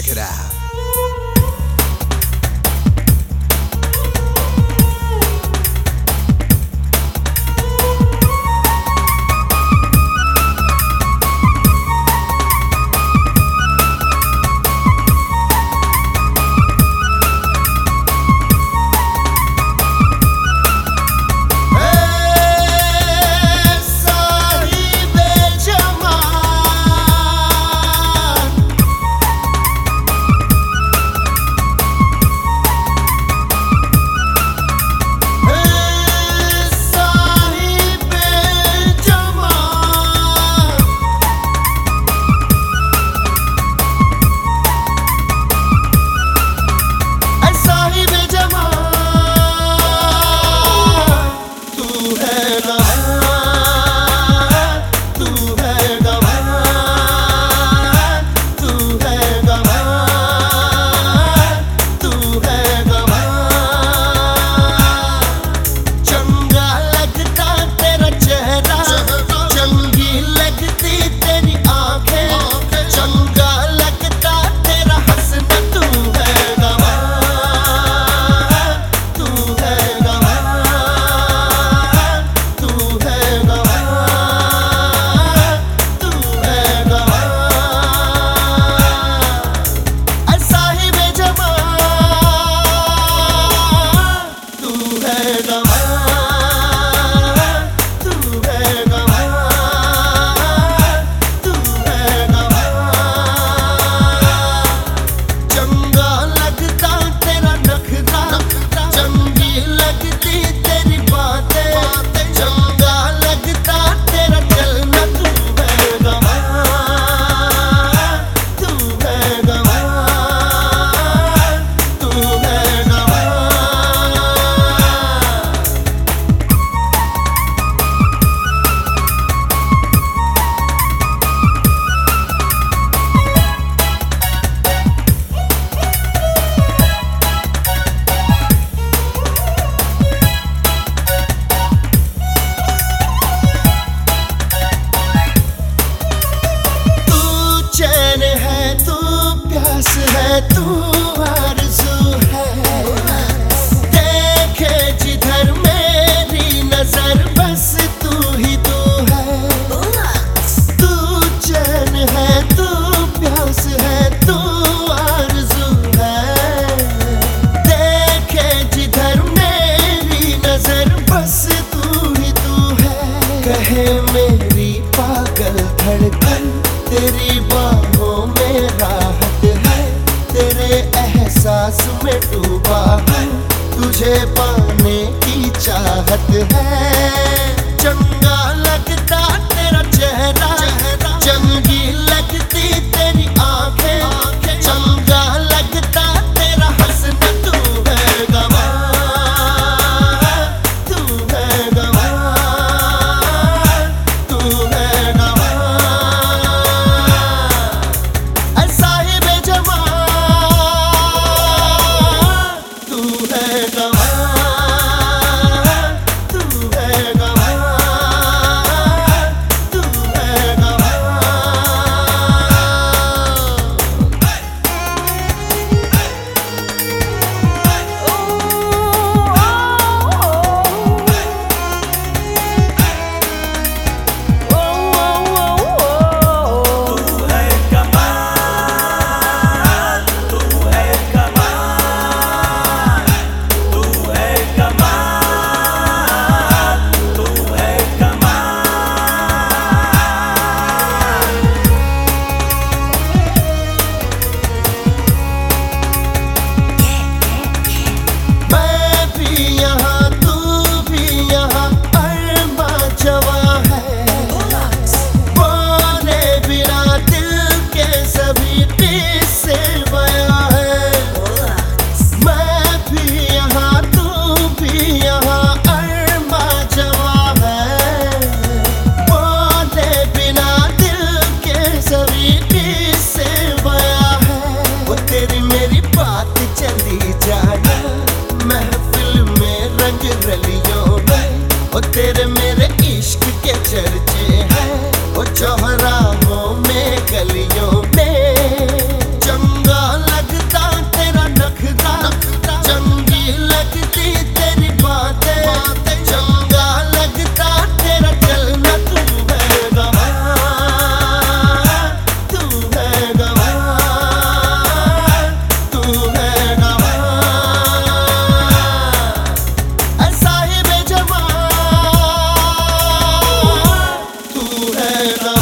Check it out. है ना तेरी बाहों में राहत है, तेरे एहसास में डूबा है, तुझे पाने की चाहत है। Amen.